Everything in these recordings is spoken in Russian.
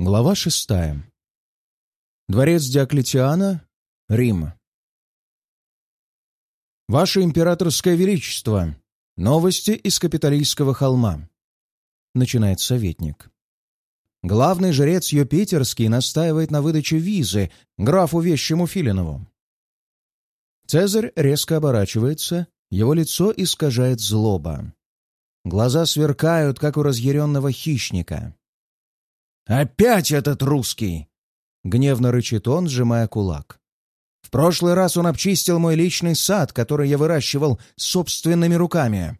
Глава шестая. Дворец Диоклетиана, Рим. «Ваше императорское величество! Новости из Капитолийского холма!» Начинает советник. Главный жрец Юпитерский настаивает на выдаче визы графу Вещему Филинову. Цезарь резко оборачивается, его лицо искажает злоба. Глаза сверкают, как у разъяренного хищника. «Опять этот русский!» — гневно рычит он, сжимая кулак. «В прошлый раз он обчистил мой личный сад, который я выращивал собственными руками.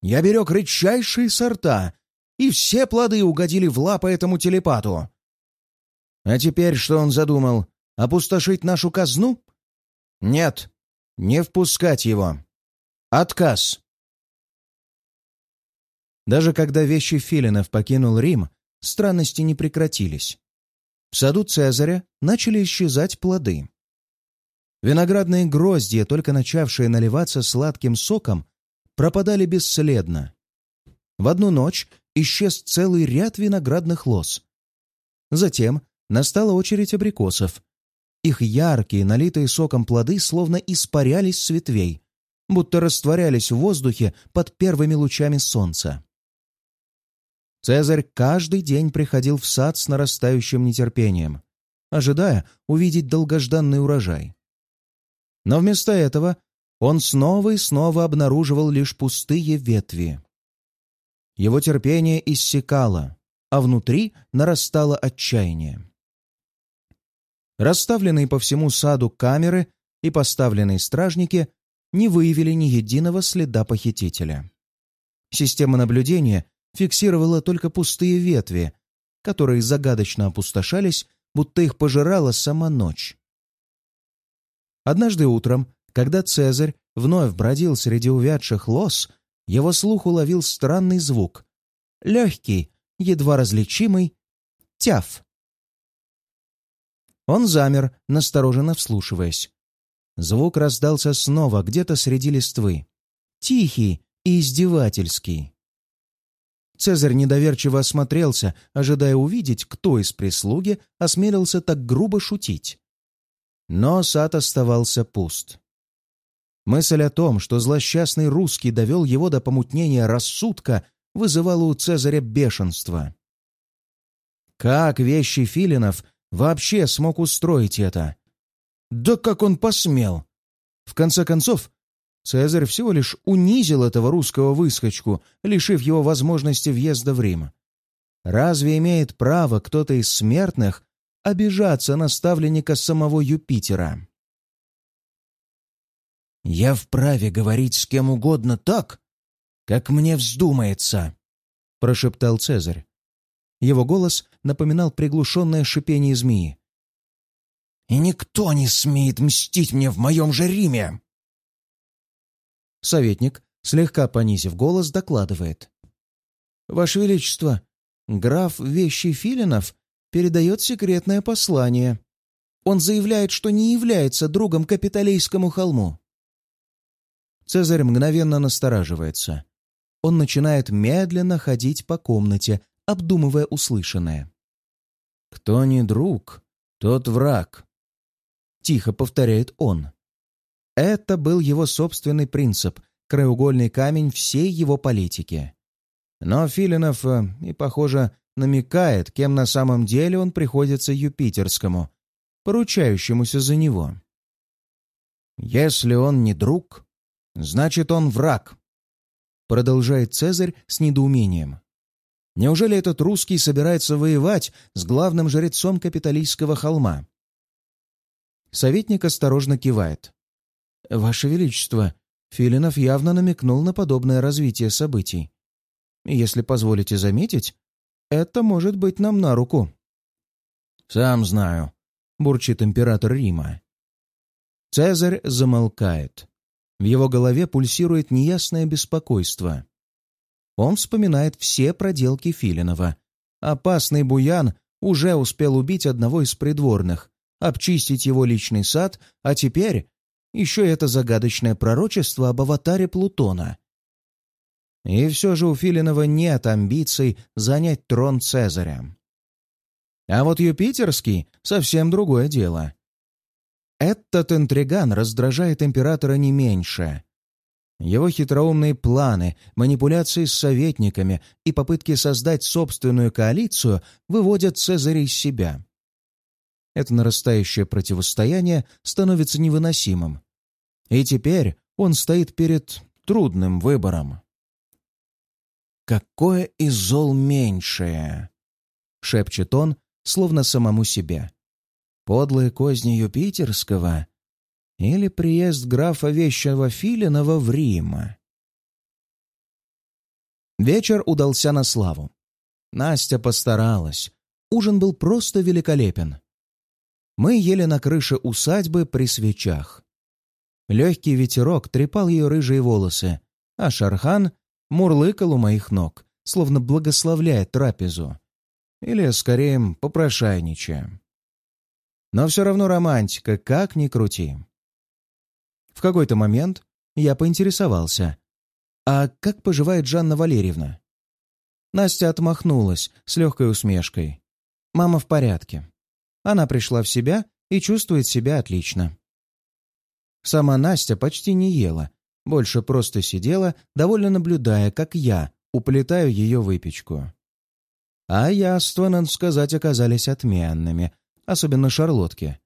Я берег редчайшие сорта, и все плоды угодили в лапы этому телепату. А теперь что он задумал? Опустошить нашу казну? Нет, не впускать его. Отказ!» Даже когда вещи Филинов покинул Рим, странности не прекратились. В саду Цезаря начали исчезать плоды. Виноградные гроздья, только начавшие наливаться сладким соком, пропадали бесследно. В одну ночь исчез целый ряд виноградных лоз. Затем настала очередь абрикосов. Их яркие, налитые соком плоды словно испарялись с ветвей, будто растворялись в воздухе под первыми лучами солнца. Цезарь каждый день приходил в сад с нарастающим нетерпением, ожидая увидеть долгожданный урожай. Но вместо этого он снова и снова обнаруживал лишь пустые ветви. Его терпение иссякало, а внутри нарастало отчаяние. Расставленные по всему саду камеры и поставленные стражники не выявили ни единого следа похитителя. Система наблюдения фиксировала только пустые ветви, которые загадочно опустошались, будто их пожирала сама ночь. Однажды утром, когда Цезарь вновь бродил среди увядших лос, его слух уловил странный звук. Легкий, едва различимый тяф. Он замер, настороженно вслушиваясь. Звук раздался снова где-то среди листвы. Тихий и издевательский. Цезарь недоверчиво осмотрелся, ожидая увидеть, кто из прислуги осмелился так грубо шутить. Но сад оставался пуст. Мысль о том, что злосчастный русский довел его до помутнения рассудка, вызывала у Цезаря бешенство. Как вещи Филинов вообще смог устроить это? Да как он посмел! В конце концов, Цезарь всего лишь унизил этого русского выскочку, лишив его возможности въезда в Рим. Разве имеет право кто-то из смертных обижаться на ставленника самого Юпитера? «Я вправе говорить с кем угодно так, как мне вздумается», — прошептал Цезарь. Его голос напоминал приглушенное шипение змеи. «И никто не смеет мстить мне в моем же Риме!» Советник, слегка понизив голос, докладывает. «Ваше Величество, граф Вещи Филинов передает секретное послание. Он заявляет, что не является другом Капитолийскому холму». Цезарь мгновенно настораживается. Он начинает медленно ходить по комнате, обдумывая услышанное. «Кто не друг, тот враг», — тихо повторяет он. Это был его собственный принцип, краеугольный камень всей его политики. Но Филинов э, и, похоже, намекает, кем на самом деле он приходится Юпитерскому, поручающемуся за него. «Если он не друг, значит, он враг», — продолжает Цезарь с недоумением. «Неужели этот русский собирается воевать с главным жрецом капиталистского холма?» Советник осторожно кивает. «Ваше Величество, Филинов явно намекнул на подобное развитие событий. Если позволите заметить, это может быть нам на руку». «Сам знаю», — бурчит император Рима. Цезарь замолкает. В его голове пульсирует неясное беспокойство. Он вспоминает все проделки Филинова. Опасный буян уже успел убить одного из придворных, обчистить его личный сад, а теперь еще это загадочное пророчество об аватаре Плутона. И все же у Филинова нет амбиций занять трон Цезаря. А вот юпитерский — совсем другое дело. Этот интриган раздражает императора не меньше. Его хитроумные планы, манипуляции с советниками и попытки создать собственную коалицию выводят Цезаря из себя. Это нарастающее противостояние становится невыносимым. И теперь он стоит перед трудным выбором. «Какое из зол меньшее?» — шепчет он, словно самому себе. «Подлые козни Юпитерского или приезд графа Вещего Филинова в Рим. Вечер удался на славу. Настя постаралась. Ужин был просто великолепен. Мы ели на крыше усадьбы при свечах. Легкий ветерок трепал ее рыжие волосы, а Шархан мурлыкал у моих ног, словно благословляя трапезу. Или, скорее, попрошайничая. Но все равно романтика, как ни крути. В какой-то момент я поинтересовался, «А как поживает Жанна Валерьевна?» Настя отмахнулась с легкой усмешкой. «Мама в порядке. Она пришла в себя и чувствует себя отлично». Сама Настя почти не ела, больше просто сидела, довольно наблюдая, как я уплетаю ее выпечку. А яства, надо сказать, оказались отменными, особенно шарлотки.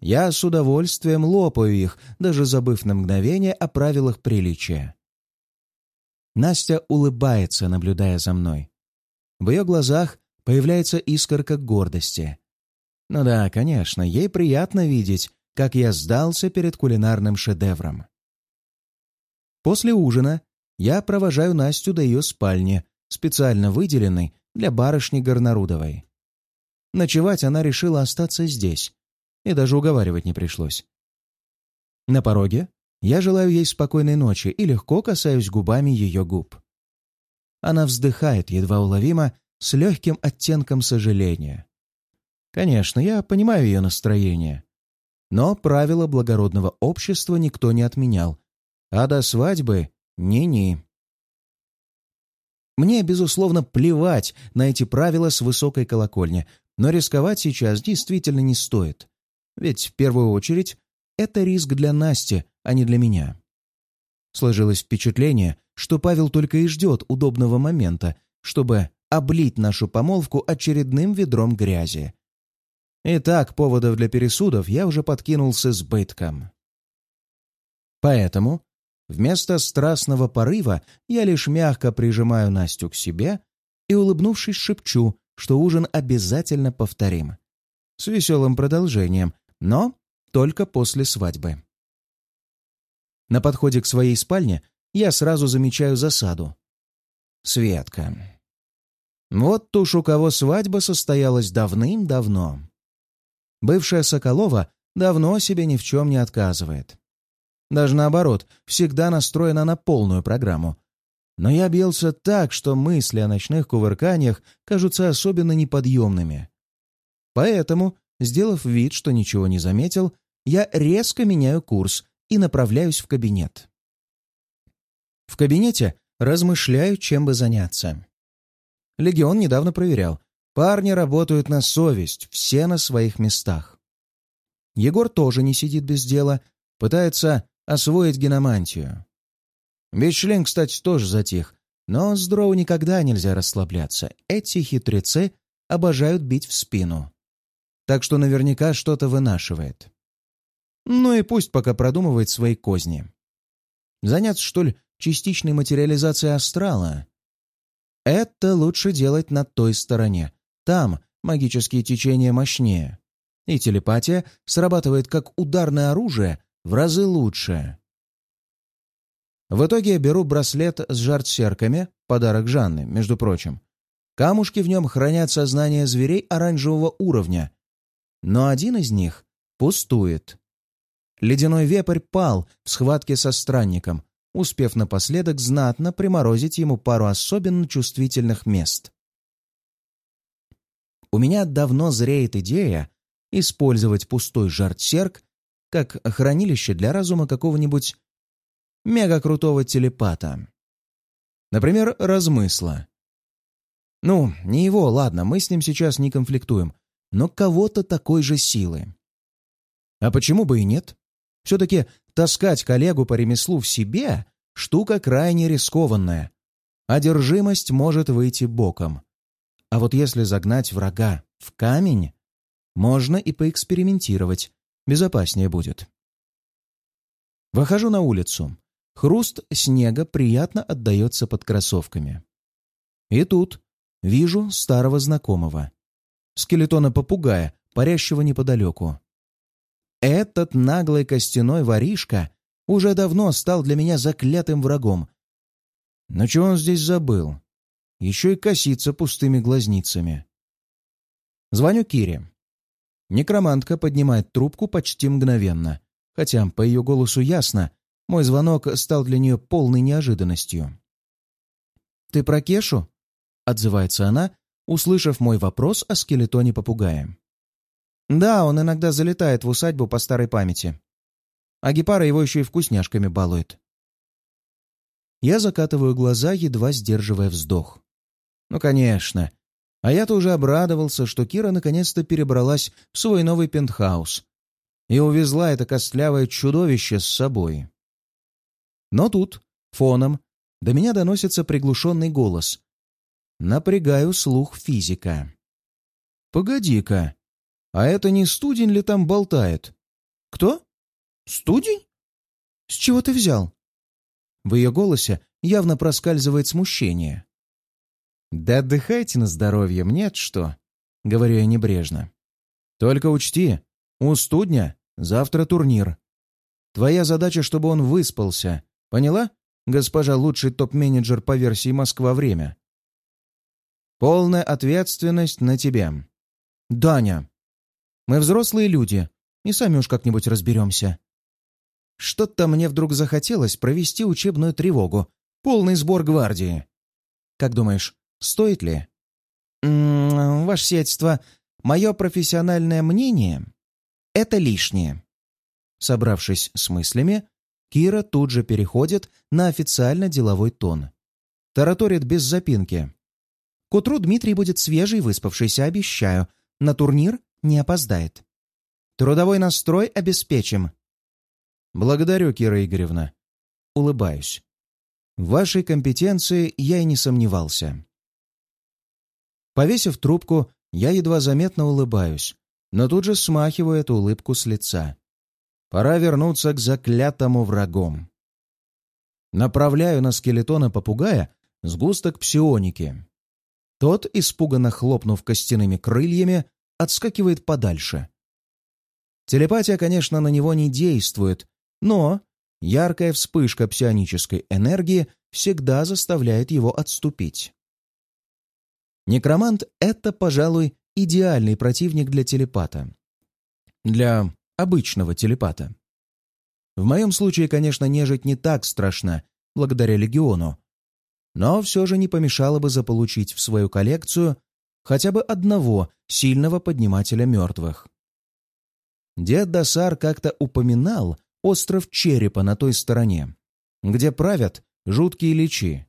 Я с удовольствием лопаю их, даже забыв на мгновение о правилах приличия. Настя улыбается, наблюдая за мной. В ее глазах появляется искорка гордости. Ну да, конечно, ей приятно видеть, как я сдался перед кулинарным шедевром. После ужина я провожаю Настю до ее спальни, специально выделенной для барышни Горнарудовой. Ночевать она решила остаться здесь, и даже уговаривать не пришлось. На пороге я желаю ей спокойной ночи и легко касаюсь губами ее губ. Она вздыхает едва уловимо, с легким оттенком сожаления. Конечно, я понимаю ее настроение. Но правила благородного общества никто не отменял, а до свадьбы — ни-ни. Мне, безусловно, плевать на эти правила с высокой колокольни, но рисковать сейчас действительно не стоит. Ведь в первую очередь это риск для Насти, а не для меня. Сложилось впечатление, что Павел только и ждет удобного момента, чтобы облить нашу помолвку очередным ведром грязи. Итак, поводов для пересудов я уже подкинул с избытком. Поэтому вместо страстного порыва я лишь мягко прижимаю Настю к себе и, улыбнувшись, шепчу, что ужин обязательно повторим. С веселым продолжением, но только после свадьбы. На подходе к своей спальне я сразу замечаю засаду. Светка. Вот уж у кого свадьба состоялась давным-давно. Бывшая Соколова давно себе ни в чем не отказывает. Даже наоборот, всегда настроена на полную программу. Но я бился так, что мысли о ночных кувырканиях кажутся особенно неподъемными. Поэтому Сделав вид, что ничего не заметил, я резко меняю курс и направляюсь в кабинет. В кабинете размышляю, чем бы заняться. Легион недавно проверял. Парни работают на совесть, все на своих местах. Егор тоже не сидит без дела, пытается освоить геномантию. Вичлен, кстати, тоже затих, но с дроу никогда нельзя расслабляться. Эти хитрецы обожают бить в спину так что наверняка что-то вынашивает. Ну и пусть пока продумывает свои козни. Заняться, что ли, частичной материализацией астрала? Это лучше делать на той стороне. Там магические течения мощнее. И телепатия срабатывает как ударное оружие в разы лучше. В итоге я беру браслет с жартсерками, подарок Жанны, между прочим. Камушки в нем хранят сознание зверей оранжевого уровня но один из них пустует. Ледяной вепрь пал в схватке со странником, успев напоследок знатно приморозить ему пару особенно чувствительных мест. У меня давно зреет идея использовать пустой жартсерк как хранилище для разума какого-нибудь мега-крутого телепата. Например, размысла. Ну, не его, ладно, мы с ним сейчас не конфликтуем, но кого-то такой же силы. А почему бы и нет? Все-таки таскать коллегу по ремеслу в себе — штука крайне рискованная. Одержимость может выйти боком. А вот если загнать врага в камень, можно и поэкспериментировать, безопаснее будет. Выхожу на улицу. Хруст снега приятно отдается под кроссовками. И тут вижу старого знакомого. Скелетона-попугая, парящего неподалеку. Этот наглый костяной воришка уже давно стал для меня заклятым врагом. Но чего он здесь забыл? Еще и косится пустыми глазницами. Звоню Кире. Некромантка поднимает трубку почти мгновенно, хотя по ее голосу ясно, мой звонок стал для нее полной неожиданностью. «Ты про Кешу?» — отзывается она, услышав мой вопрос о скелетоне попугая. «Да, он иногда залетает в усадьбу по старой памяти. А Гепара его еще и вкусняшками балует». Я закатываю глаза, едва сдерживая вздох. «Ну, конечно. А я-то уже обрадовался, что Кира наконец-то перебралась в свой новый пентхаус и увезла это костлявое чудовище с собой. Но тут, фоном, до меня доносится приглушенный голос. Напрягаю слух физика. «Погоди-ка, а это не студень ли там болтает?» «Кто? Студень? С чего ты взял?» В ее голосе явно проскальзывает смущение. «Да отдыхайте на здоровье, мне что?» — говорю я небрежно. «Только учти, у студня завтра турнир. Твоя задача, чтобы он выспался. Поняла, госпожа лучший топ-менеджер по версии «Москва-время»?» «Полная ответственность на тебе. Даня, мы взрослые люди, и сами уж как-нибудь разберемся. Что-то мне вдруг захотелось провести учебную тревогу, полный сбор гвардии. Как думаешь, стоит ли?» «М -м, «Ваше сиятельство, мое профессиональное мнение — это лишнее». Собравшись с мыслями, Кира тут же переходит на официально деловой тон. Тараторит без запинки. К утру Дмитрий будет свежий, выспавшийся, обещаю. На турнир не опоздает. Трудовой настрой обеспечим. Благодарю, Кира Игоревна. Улыбаюсь. В вашей компетенции я и не сомневался. Повесив трубку, я едва заметно улыбаюсь, но тут же смахиваю эту улыбку с лица. Пора вернуться к заклятому врагу. Направляю на скелетона попугая сгусток псионики. Тот, испуганно хлопнув костяными крыльями, отскакивает подальше. Телепатия, конечно, на него не действует, но яркая вспышка псионической энергии всегда заставляет его отступить. Некромант — это, пожалуй, идеальный противник для телепата. Для обычного телепата. В моем случае, конечно, нежить не так страшна, благодаря легиону, но все же не помешало бы заполучить в свою коллекцию хотя бы одного сильного поднимателя мертвых. Дед Досар как-то упоминал остров Черепа на той стороне, где правят жуткие личи.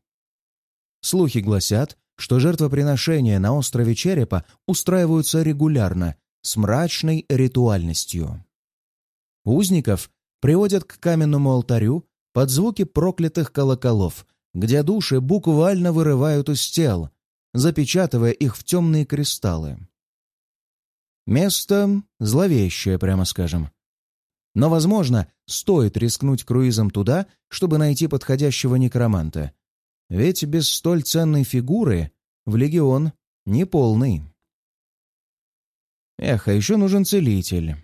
Слухи гласят, что жертвоприношения на острове Черепа устраиваются регулярно, с мрачной ритуальностью. Узников приводят к каменному алтарю под звуки проклятых колоколов, где души буквально вырывают из тел, запечатывая их в темные кристаллы. Место зловещее, прямо скажем. Но, возможно, стоит рискнуть круизом туда, чтобы найти подходящего некроманта. Ведь без столь ценной фигуры в легион неполный. Эх, а еще нужен целитель.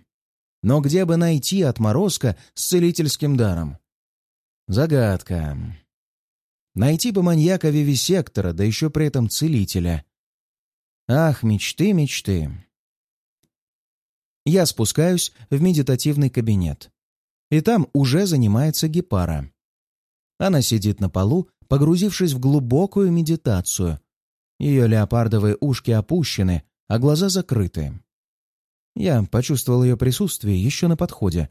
Но где бы найти отморозка с целительским даром? Загадка. Найти бы маньяка вивисектора, да еще при этом целителя. Ах, мечты, мечты. Я спускаюсь в медитативный кабинет. И там уже занимается гепара. Она сидит на полу, погрузившись в глубокую медитацию. Ее леопардовые ушки опущены, а глаза закрыты. Я почувствовал ее присутствие еще на подходе.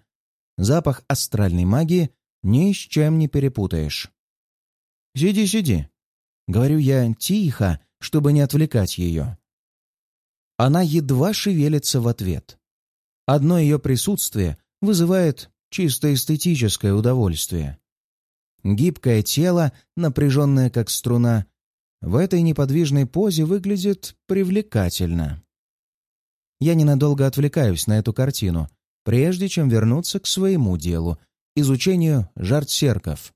Запах астральной магии ни с чем не перепутаешь. «Сиди, сиди», — говорю я тихо, чтобы не отвлекать ее. Она едва шевелится в ответ. Одно ее присутствие вызывает чисто эстетическое удовольствие. Гибкое тело, напряженное как струна, в этой неподвижной позе выглядит привлекательно. Я ненадолго отвлекаюсь на эту картину, прежде чем вернуться к своему делу — изучению жартсерков.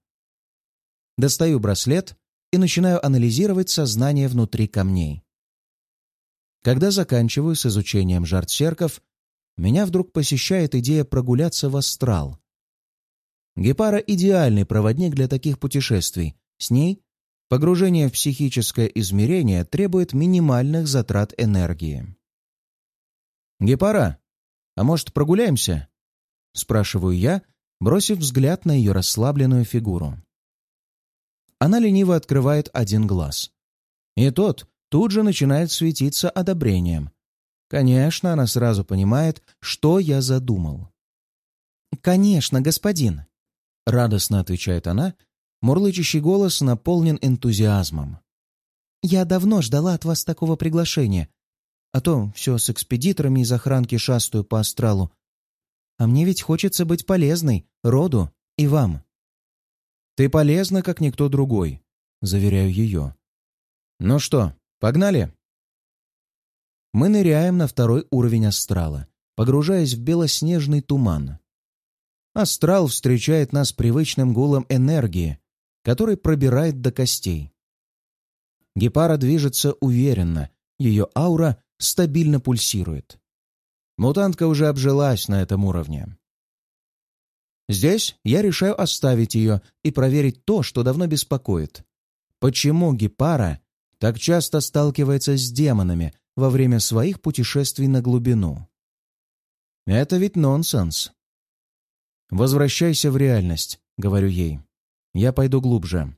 Достаю браслет и начинаю анализировать сознание внутри камней. Когда заканчиваю с изучением жартсерков, меня вдруг посещает идея прогуляться в астрал. Гепара — идеальный проводник для таких путешествий. С ней погружение в психическое измерение требует минимальных затрат энергии. «Гепара, а может, прогуляемся?» — спрашиваю я, бросив взгляд на ее расслабленную фигуру. Она лениво открывает один глаз. И тот тут же начинает светиться одобрением. Конечно, она сразу понимает, что я задумал. «Конечно, господин!» — радостно отвечает она. Мурлычащий голос наполнен энтузиазмом. «Я давно ждала от вас такого приглашения. А то все с экспедиторами из охранки шастаю по астралу. А мне ведь хочется быть полезной, роду и вам». «Ты полезна, как никто другой», — заверяю ее. «Ну что, погнали?» Мы ныряем на второй уровень астрала, погружаясь в белоснежный туман. Астрал встречает нас привычным гулом энергии, который пробирает до костей. Гепара движется уверенно, ее аура стабильно пульсирует. Мутантка уже обжилась на этом уровне. Здесь я решаю оставить ее и проверить то, что давно беспокоит. Почему Гепара так часто сталкивается с демонами во время своих путешествий на глубину? Это ведь нонсенс. «Возвращайся в реальность», — говорю ей. «Я пойду глубже».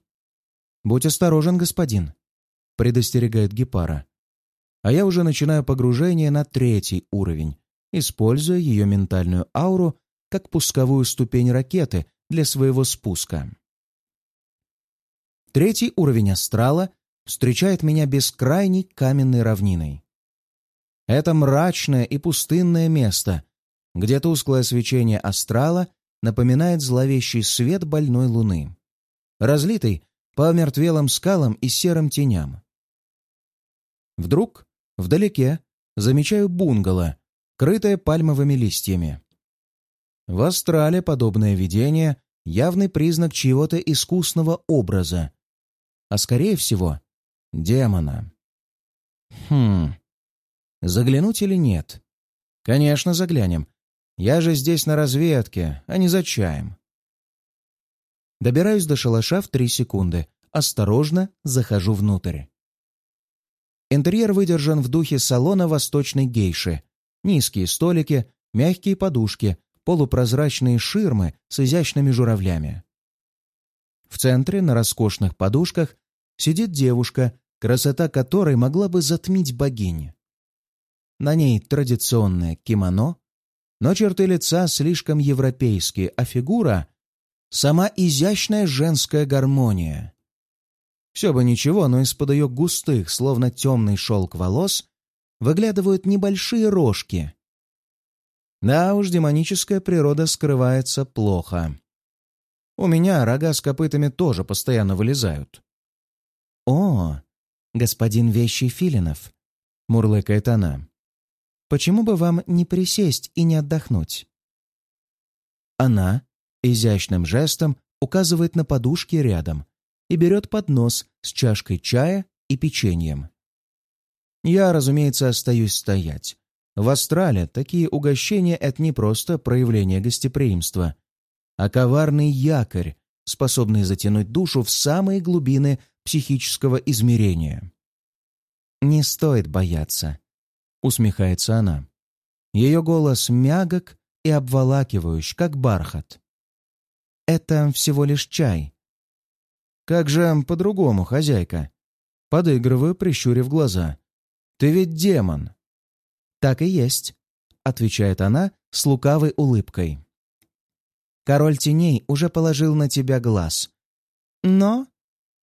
«Будь осторожен, господин», — предостерегает Гепара. А я уже начинаю погружение на третий уровень, используя ее ментальную ауру как пусковую ступень ракеты для своего спуска. Третий уровень астрала встречает меня бескрайней каменной равниной. Это мрачное и пустынное место, где тусклое свечение астрала напоминает зловещий свет больной луны, разлитый по мертвелым скалам и серым теням. Вдруг, вдалеке, замечаю бунгало, крытое пальмовыми листьями. В астрале подобное видение — явный признак чьего-то искусного образа, а скорее всего — демона. Хм, заглянуть или нет? Конечно, заглянем. Я же здесь на разведке, а не за чаем. Добираюсь до шалаша в три секунды. Осторожно захожу внутрь. Интерьер выдержан в духе салона восточной гейши. Низкие столики, мягкие подушки, полупрозрачные ширмы с изящными журавлями. В центре, на роскошных подушках, сидит девушка, красота которой могла бы затмить богинь. На ней традиционное кимоно, но черты лица слишком европейские, а фигура — сама изящная женская гармония. Все бы ничего, но из-под ее густых, словно темный шелк волос, выглядывают небольшие рожки, да уж, демоническая природа скрывается плохо. У меня рога с копытами тоже постоянно вылезают. «О, господин Вещий Филинов!» — мурлыкает она. «Почему бы вам не присесть и не отдохнуть?» Она изящным жестом указывает на подушки рядом и берет поднос с чашкой чая и печеньем. Я, разумеется, остаюсь стоять, в Астрале такие угощения — это не просто проявление гостеприимства, а коварный якорь, способный затянуть душу в самые глубины психического измерения. «Не стоит бояться», — усмехается она. Ее голос мягок и обволакивающий, как бархат. «Это всего лишь чай». «Как же по-другому, хозяйка?» Подыгрываю, прищурив глаза. «Ты ведь демон!» «Так и есть», — отвечает она с лукавой улыбкой. «Король теней уже положил на тебя глаз. Но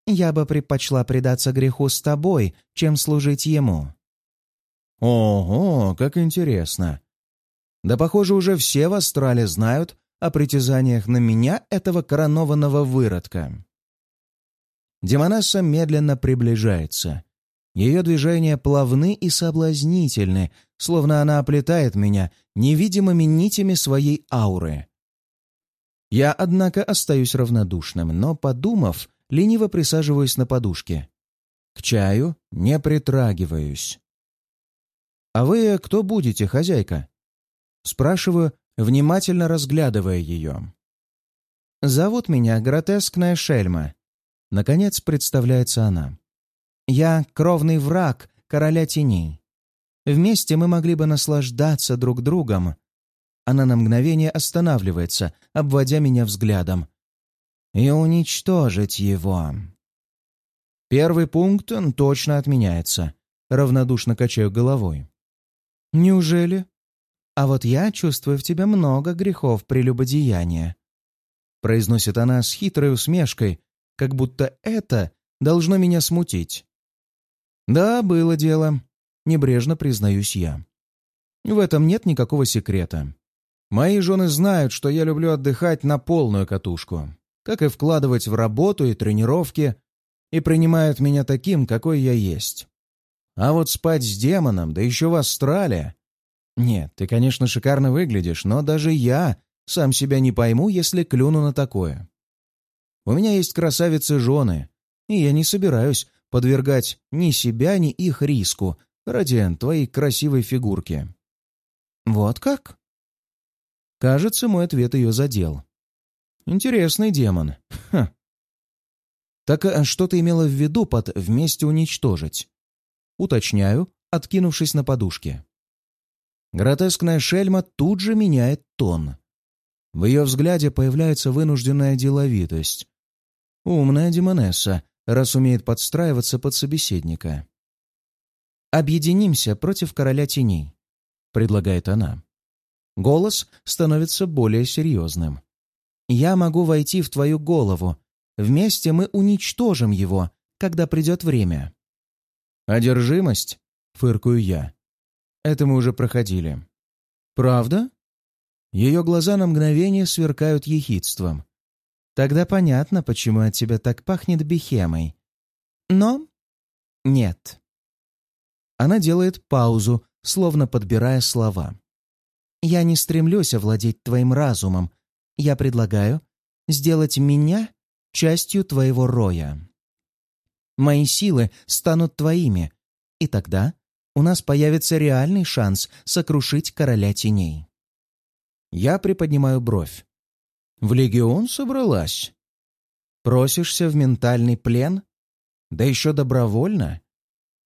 я бы предпочла предаться греху с тобой, чем служить ему». Ого, как интересно. Да, похоже, уже все в Астрале знают о притязаниях на меня этого коронованного выродка. Демонесса медленно приближается. Ее движения плавны и соблазнительны, словно она оплетает меня невидимыми нитями своей ауры. Я, однако, остаюсь равнодушным, но, подумав, лениво присаживаюсь на подушке. К чаю не притрагиваюсь. «А вы кто будете, хозяйка?» Спрашиваю, внимательно разглядывая ее. «Зовут меня Гротескная Шельма». Наконец представляется она. «Я кровный враг короля теней. Вместе мы могли бы наслаждаться друг другом». Она на мгновение останавливается, обводя меня взглядом. «И уничтожить его». Первый пункт точно отменяется. Равнодушно качаю головой. «Неужели? А вот я чувствую в тебе много грехов прелюбодеяния», произносит она с хитрой усмешкой, как будто это должно меня смутить. «Да, было дело», — небрежно признаюсь я. В этом нет никакого секрета. Мои жены знают, что я люблю отдыхать на полную катушку, как и вкладывать в работу и тренировки, и принимают меня таким, какой я есть. А вот спать с демоном, да еще в астрале... Нет, ты, конечно, шикарно выглядишь, но даже я сам себя не пойму, если клюну на такое. У меня есть красавицы-жены, и я не собираюсь подвергать ни себя, ни их риску ради твоей красивой фигурки. Вот как? Кажется, мой ответ ее задел. Интересный демон. Ха. Так а что ты имела в виду под «вместе уничтожить»? Уточняю, откинувшись на подушке. Гротескная шельма тут же меняет тон. В ее взгляде появляется вынужденная деловитость. Умная демонесса, раз умеет подстраиваться под собеседника. «Объединимся против короля теней», — предлагает она. Голос становится более серьезным. «Я могу войти в твою голову. Вместе мы уничтожим его, когда придет время». «Одержимость?» — фыркаю я. «Это мы уже проходили». «Правда?» Ее глаза на мгновение сверкают ехидством. «Тогда понятно, почему от тебя так пахнет бихемой. Но нет». Она делает паузу, словно подбирая слова. «Я не стремлюсь овладеть твоим разумом. Я предлагаю сделать меня частью твоего роя». Мои силы станут твоими, и тогда у нас появится реальный шанс сокрушить короля теней. Я приподнимаю бровь. В легион собралась? Просишься в ментальный плен? Да еще добровольно?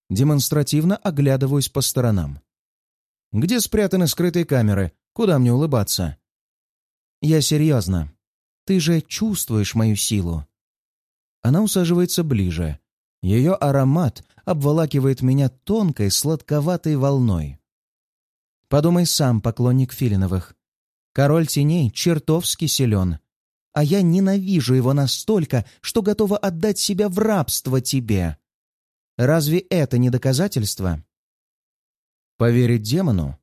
Демонстративно оглядываюсь по сторонам. Где спрятаны скрытые камеры? Куда мне улыбаться? Я серьезно. Ты же чувствуешь мою силу. Она усаживается ближе, ее аромат обволакивает меня тонкой, сладковатой волной. Подумай сам, поклонник Филиновых. Король теней чертовски силен, а я ненавижу его настолько, что готова отдать себя в рабство тебе. Разве это не доказательство? Поверить демону?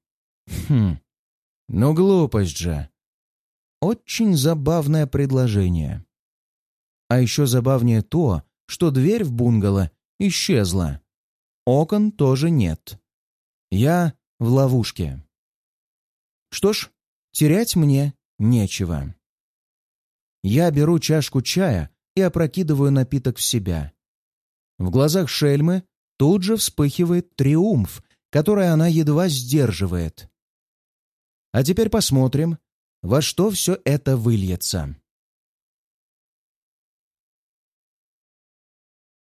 Хм, ну глупость же. Очень забавное предложение. А еще забавнее то, что дверь в бунгало исчезла. Окон тоже нет. Я в ловушке. Что ж, терять мне нечего. Я беру чашку чая и опрокидываю напиток в себя. В глазах Шельмы тут же вспыхивает триумф, который она едва сдерживает. А теперь посмотрим, во что все это выльется.